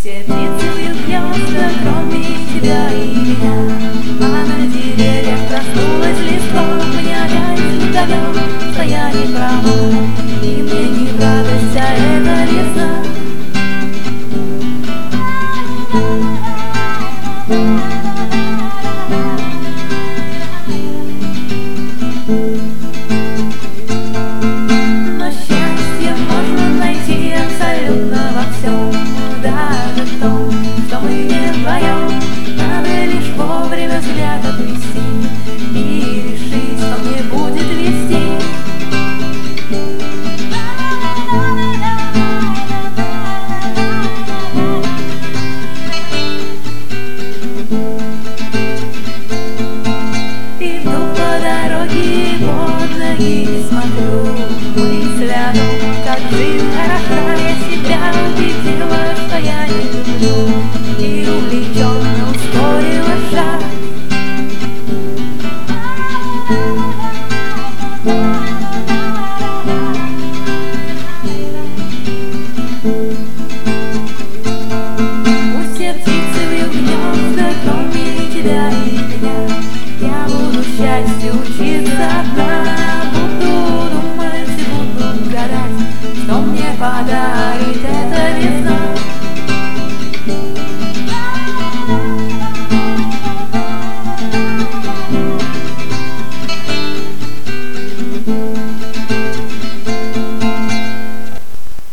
Все вьют гнезда, кроме тебя и меня. А на деревьях проснулась листва Мне опять не дает, что не права И мне не в радость, а это весна. Но взгляд отвести И решить, что мне будет вести. Иду по дороге под ноги смотрю том, как жизнь счастью учиться одна